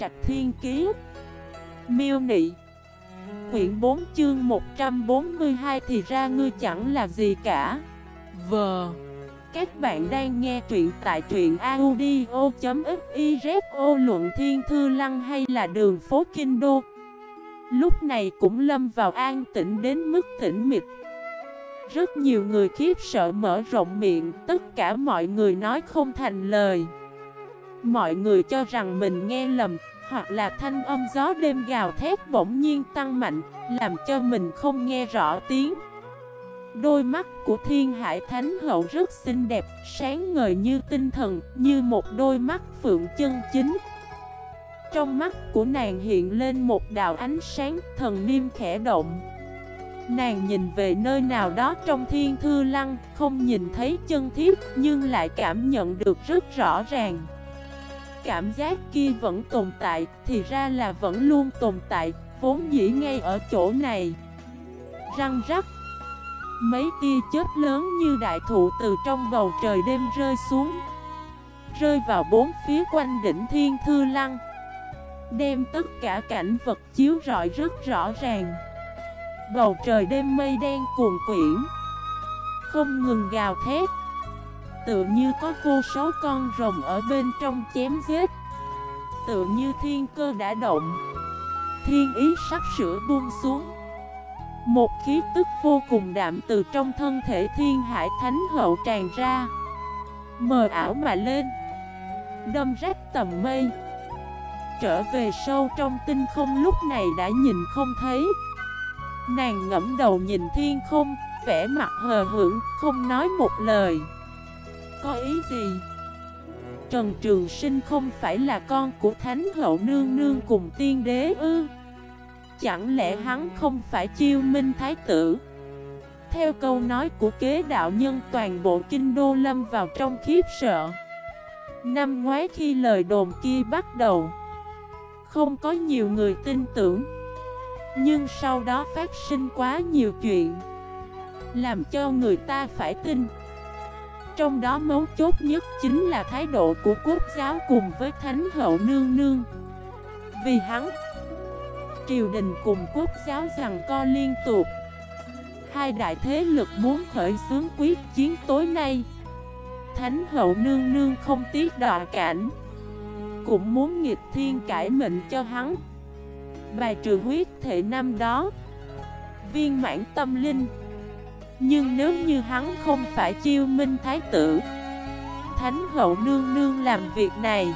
Trạch Thiên Kiế Miêu Nị. Quyển 4 chương 142 thì ra ngươi chẳng là gì cả. Vờ Các bạn đang nghe truyện tại truyện audio.xyz luận thiên thư lăng hay là đường phố Kinh Đô. Lúc này cũng lâm vào an tĩnh đến mức tĩnh mịch. Rất nhiều người khiếp sợ mở rộng miệng, Tất cả mọi người nói không thành lời. Mọi người cho rằng mình nghe lầm, Hoặc là thanh âm gió đêm gào thét bỗng nhiên tăng mạnh, Làm cho mình không nghe rõ tiếng. Đôi mắt của thiên hải thánh hậu rất xinh đẹp, Sáng ngời như tinh thần, Như một đôi mắt phượng chân chính. Trong mắt của nàng hiện lên một đạo ánh sáng Thần niêm khẽ động. Nàng nhìn về nơi nào đó trong thiên thư lăng, Không nhìn thấy chân thiết Nhưng lại cảm nhận được rất rõ ràng cảm giác kia vẫn tồn tại, Thì ra là vẫn luôn tồn tại, Vốn dĩ ngay ở chỗ này. Răng rắc, Mấy tia chớp lớn như đại thụ từ trong bầu trời đêm rơi xuống, Rơi vào bốn phía quanh đỉnh thiên thư lăng, Đem tất cả cảnh vật chiếu rọi rất rõ ràng. Bầu trời đêm mây đen cuồn quyển Không ngừng gào thét. Tựa như có vô số con rồng ở bên trong chém giết. Tựa như thiên cơ đã động. Thiên ý sắp sửa buông xuống. Một khí tức vô cùng đạm từ trong thân thể thiên hải thánh hậu tràn ra. Mờ ảo mà lên. Đâm rách tầm mây. Trở về sâu trong tinh không lúc này đã nhìn không thấy. Nàng ngẫm đầu nhìn thiên không, Vẻ mặt hờ hững, không nói một lời có ý gì? Trần Trường Sinh không phải là con của Thánh Hậu Nương Nương cùng tiên đế ư? Chẳng lẽ hắn không phải chiêu minh thái tử? Theo câu nói của kế đạo nhân, toàn bộ kinh đô lâm vào trong khiếp sợ Năm ngoái khi lời đồn kia bắt đầu, Không có nhiều người tin tưởng Nhưng sau đó phát sinh quá nhiều chuyện, Làm cho người ta phải tin trong đó mấu chốt nhất chính là thái độ của quốc giáo cùng với Thánh hậu nương nương. Vì hắn, Triều đình cùng quốc giáo rằng co liên tục. Hai đại thế lực muốn khởi xướng quyết chiến tối nay. Thánh hậu nương nương không tiếc đọa cảnh, Cũng muốn nghịch thiên cải mệnh cho hắn. Bài trừ huyết thể năm đó, Viên mãn tâm linh nhưng nếu như hắn không phải chiêu minh thái tử, Thánh hậu nương nương làm việc này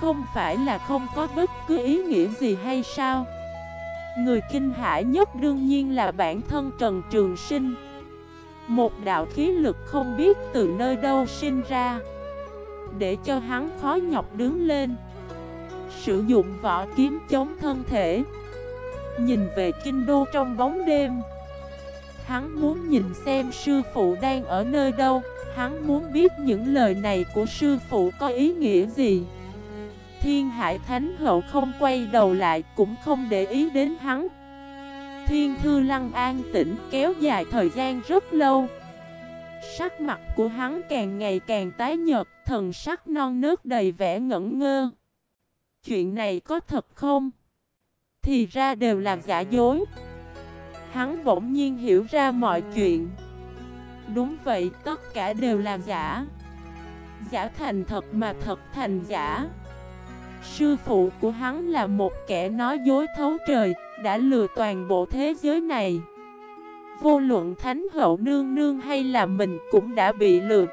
Không phải là không có bất cứ ý nghĩa gì hay sao? Người kinh hãi nhất đương nhiên là bản thân Trần Trường Sinh. Một đạo khí lực không biết từ nơi đâu sinh ra, Để cho hắn khó nhọc đứng lên, Sử dụng vỏ kiếm chống thân thể. Nhìn về kinh đô trong bóng đêm Hắn muốn nhìn xem sư phụ đang ở nơi đâu. Hắn muốn biết những lời này của sư phụ có ý nghĩa gì. Thiên Hải Thánh Hậu không quay đầu lại, cũng không để ý đến hắn. Thiên Thư Lăng an tĩnh kéo dài thời gian rất lâu. Sắc mặt của hắn càng ngày càng tái nhợt, Thần sắc non nước đầy vẻ ngẩn ngơ. Chuyện này có thật không? Thì ra đều là giả dối. Hắn bỗng nhiên hiểu ra mọi chuyện. Đúng vậy, tất cả đều là giả. Giả thành thật mà thật thành giả. Sư phụ của hắn là một kẻ nói dối thấu trời Đã lừa toàn bộ thế giới này. Vô luận thánh hậu nương nương hay là mình cũng đã bị lừa.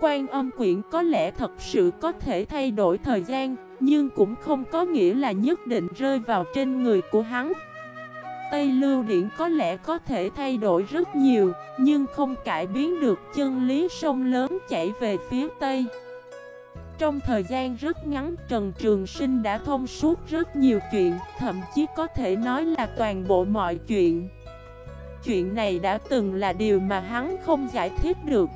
Quan âm quyển có lẽ thật sự có thể thay đổi thời gian Nhưng cũng không có nghĩa là nhất định rơi vào trên người của hắn. Tây Lưu Điển có lẽ có thể thay đổi rất nhiều, nhưng không cải biến được chân lý sông lớn chảy về phía Tây. Trong thời gian rất ngắn, Trần Trường Sinh đã thông suốt rất nhiều chuyện, thậm chí có thể nói là toàn bộ mọi chuyện. Chuyện này đã từng là điều mà hắn không giải thích được.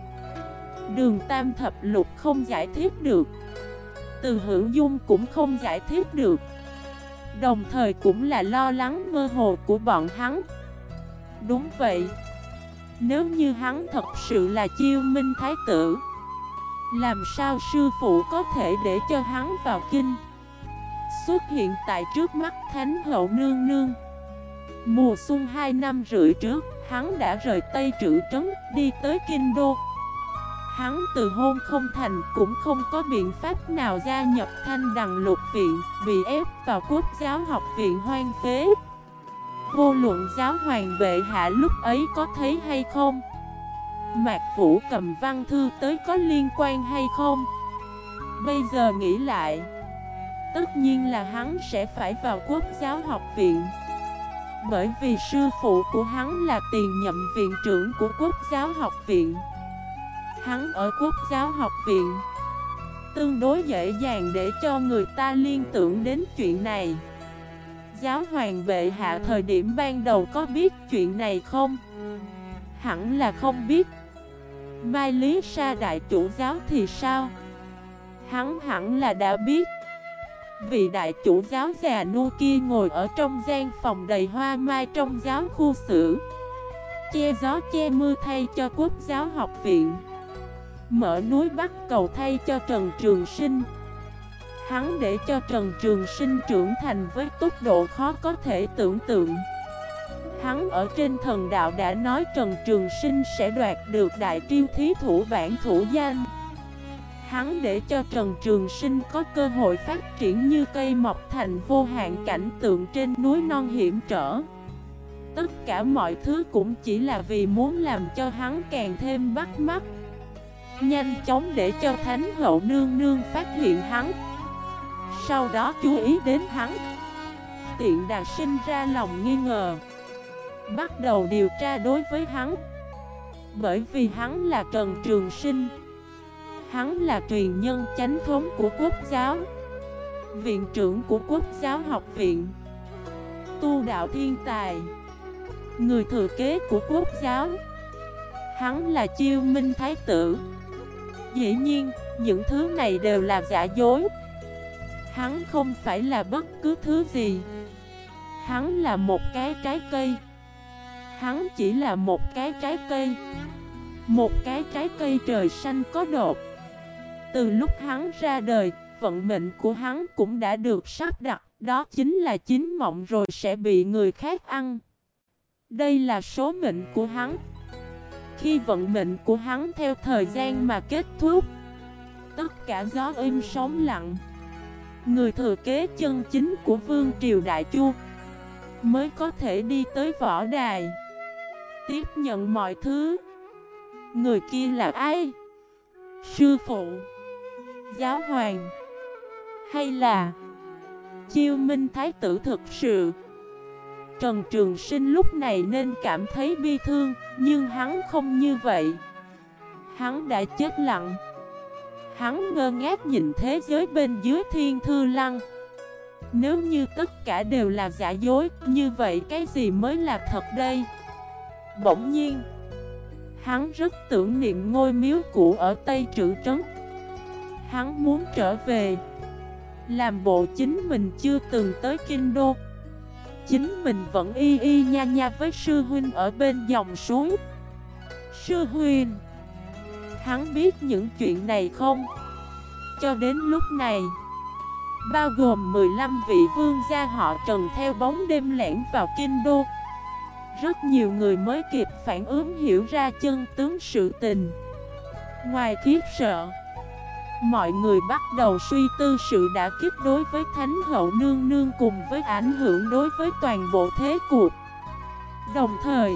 Đường Tam Thập Lục không giải thích được. Từ hữu dung cũng không giải thích được. Đồng thời cũng là lo lắng mơ hồ của bọn hắn. Đúng vậy. Nếu như hắn thật sự là chiêu minh thái tử Làm sao sư phụ có thể để cho hắn vào kinh? Xuất hiện tại trước mắt Thánh hậu nương nương. Mùa xuân 2 năm rưỡi trước, hắn đã rời Tây Trữ Trấn, đi tới Kinh Đô. Hắn từ hôn không thành cũng không có biện pháp nào gia nhập thanh đằng lục viện, Bị ép vào quốc giáo học viện hoang phế. Vô luận giáo hoàng bệ hạ lúc ấy có thấy hay không? Mạc Vũ cầm văn thư tới có liên quan hay không? Bây giờ nghĩ lại, Tất nhiên là hắn sẽ phải vào quốc giáo học viện. Bởi vì sư phụ của hắn là tiền nhậm viện trưởng của quốc giáo học viện. Hắn ở quốc giáo học viện. Tương đối dễ dàng để cho người ta liên tưởng đến chuyện này. Giáo hoàng bệ hạ thời điểm ban đầu có biết chuyện này không? Hẳn là không biết. Mai Lý Sa đại chủ giáo thì sao? Hắn hẳn là đã biết. Vị đại chủ giáo già nu kia ngồi ở trong gian phòng đầy hoa mai trong giáo khu sử. Che gió che mưa thay cho quốc giáo học viện. Mở núi bắt cầu thay cho Trần Trường Sinh. Hắn để cho Trần Trường Sinh trưởng thành với tốc độ khó có thể tưởng tượng. Hắn ở trên thần đạo đã nói Trần Trường Sinh sẽ đoạt được đại triêu thí thủ bản thủ danh. Hắn để cho Trần Trường Sinh có cơ hội phát triển như cây mọc thành vô hạn cảnh tượng trên núi non hiểm trở. Tất cả mọi thứ cũng chỉ là vì muốn làm cho hắn càng thêm bắt mắt. Nhanh chóng để cho Thánh Hậu Nương Nương phát hiện hắn. Sau đó chú ý đến hắn. Tiện Đà sinh ra lòng nghi ngờ. Bắt đầu điều tra đối với hắn. Bởi vì hắn là Trần Trường Sinh. Hắn là truyền nhân chánh thống của quốc giáo. Viện trưởng của quốc giáo học viện. Tu đạo thiên tài. Người thừa kế của quốc giáo. Hắn là chiêu minh thái tử. Dĩ nhiên, những thứ này đều là giả dối. Hắn không phải là bất cứ thứ gì. Hắn là một cái trái cây. Hắn chỉ là một cái trái cây. Một cái trái cây trời xanh có đột. Từ lúc hắn ra đời, vận mệnh của hắn cũng đã được sắp đặt. Đó chính là chính mộng rồi sẽ bị người khác ăn. Đây là số mệnh của hắn. Khi vận mệnh của hắn theo thời gian mà kết thúc. Tất cả gió im sóng lặng. Người thừa kế chân chính của Vương Triều Đại Chu Mới có thể đi tới võ đài, Tiếp nhận mọi thứ. Người kia là ai? Sư phụ, Giáo hoàng, Hay là Chiêu Minh Thái tử thực sự? Trần Trường Sinh lúc này nên cảm thấy bi thương, Nhưng hắn không như vậy. Hắn đã chết lặng. Hắn ngơ ngác nhìn thế giới bên dưới thiên thư lăng. Nếu như tất cả đều là giả dối, Như vậy cái gì mới là thật đây? Bỗng nhiên, Hắn rất tưởng niệm ngôi miếu cũ ở Tây Trữ Trấn. Hắn muốn trở về, Làm bộ chính mình chưa từng tới Kinh Đô. Chính mình vẫn y y nha nha với sư huynh ở bên dòng suối. Sư huynh, Hắn biết những chuyện này không? Cho đến lúc này, Bao gồm 15 vị vương gia họ trần theo bóng đêm lẻn vào kinh đô. Rất nhiều người mới kịp phản ứng hiểu ra chân tướng sự tình. Ngoài khiếp sợ Mọi người bắt đầu suy tư sự đã kiếp đối với Thánh Hậu Nương Nương cùng với ảnh hưởng đối với toàn bộ thế cuộc. Đồng thời,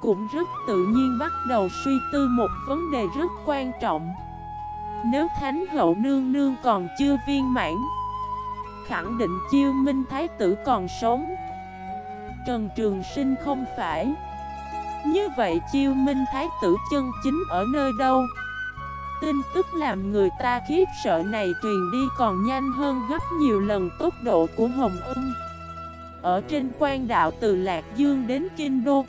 cũng rất tự nhiên bắt đầu suy tư một vấn đề rất quan trọng. Nếu Thánh Hậu Nương Nương còn chưa viên mãn, Khẳng định chiêu minh thái tử còn sống. Trần Trường Sinh không phải. Như vậy chiêu minh thái tử chân chính ở nơi đâu? Tin tức làm người ta khiếp sợ này truyền đi còn nhanh hơn gấp nhiều lần tốc độ của Hồng Ưng Ở trên quan đạo từ Lạc Dương đến Kinh Đô,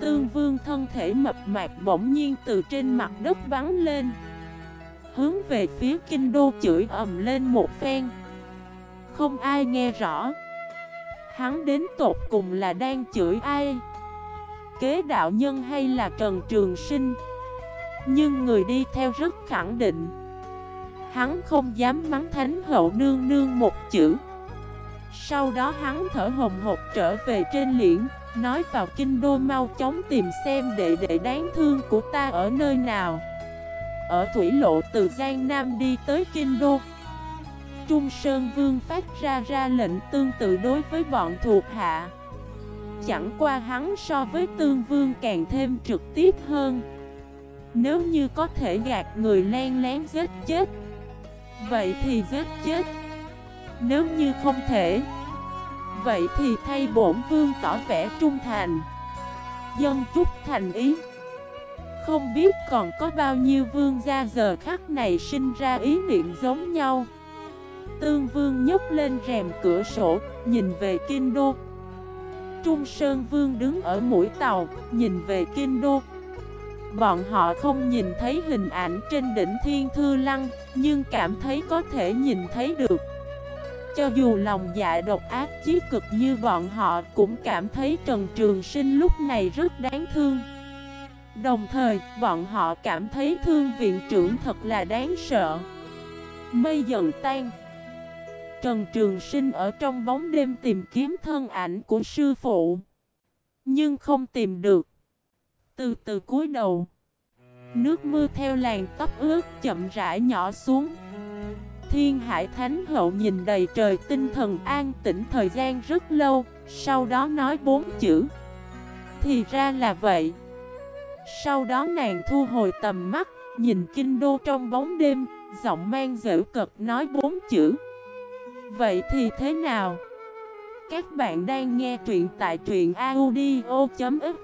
Tương vương thân thể mập mạp bỗng nhiên từ trên mặt đất bắn lên, Hướng về phía kinh đô chửi ầm lên một phen. Không ai nghe rõ, Hắn đến tột cùng là đang chửi ai? Kế đạo nhân hay là Trần Trường Sinh? Nhưng người đi theo rất khẳng định. Hắn không dám mắng thánh hậu nương nương một chữ. Sau đó hắn thở hồng hộc trở về trên liễn, Nói vào kinh đô mau chóng tìm xem đệ đệ đáng thương của ta ở nơi nào. Ở thủy lộ từ Giang Nam đi tới kinh đô. Trung Sơn Vương phát ra ra lệnh tương tự đối với bọn thuộc hạ. Chẳng qua hắn so với Tương Vương càng thêm trực tiếp hơn. Nếu như có thể gạt người len lén giết chết. Vậy thì giết chết. Nếu như không thể. Vậy thì thay bổn vương tỏ vẻ trung thành. Dân chúc thành ý. Không biết còn có bao nhiêu vương gia giờ khắc này sinh ra ý niệm giống nhau. Tương vương nhấc lên rèm cửa sổ, Nhìn về kinh đô. Trung Sơn Vương đứng ở mũi tàu, Nhìn về kinh đô. Bọn họ không nhìn thấy hình ảnh trên đỉnh Thiên Thư Lăng Nhưng cảm thấy có thể nhìn thấy được. Cho dù lòng dạ độc ác chí cực như bọn họ Cũng cảm thấy Trần Trường Sinh lúc này rất đáng thương. Đồng thời, bọn họ cảm thấy thương viện trưởng thật là đáng sợ. Mây dần tan. Trần Trường Sinh ở trong bóng đêm tìm kiếm thân ảnh của sư phụ Nhưng không tìm được. Từ từ cúi đầu. Nước mưa theo làn tóc ướt chậm rãi nhỏ xuống. Thiên Hải Thánh Hậu nhìn đầy trời tinh thần an tĩnh thời gian rất lâu, Sau đó nói bốn chữ. Thì ra là vậy. Sau đó nàng thu hồi tầm mắt, Nhìn kinh đô trong bóng đêm, Giọng mang dễ cực nói bốn chữ. Vậy thì thế nào? Các bạn đang nghe truyện tại truyện audio.fif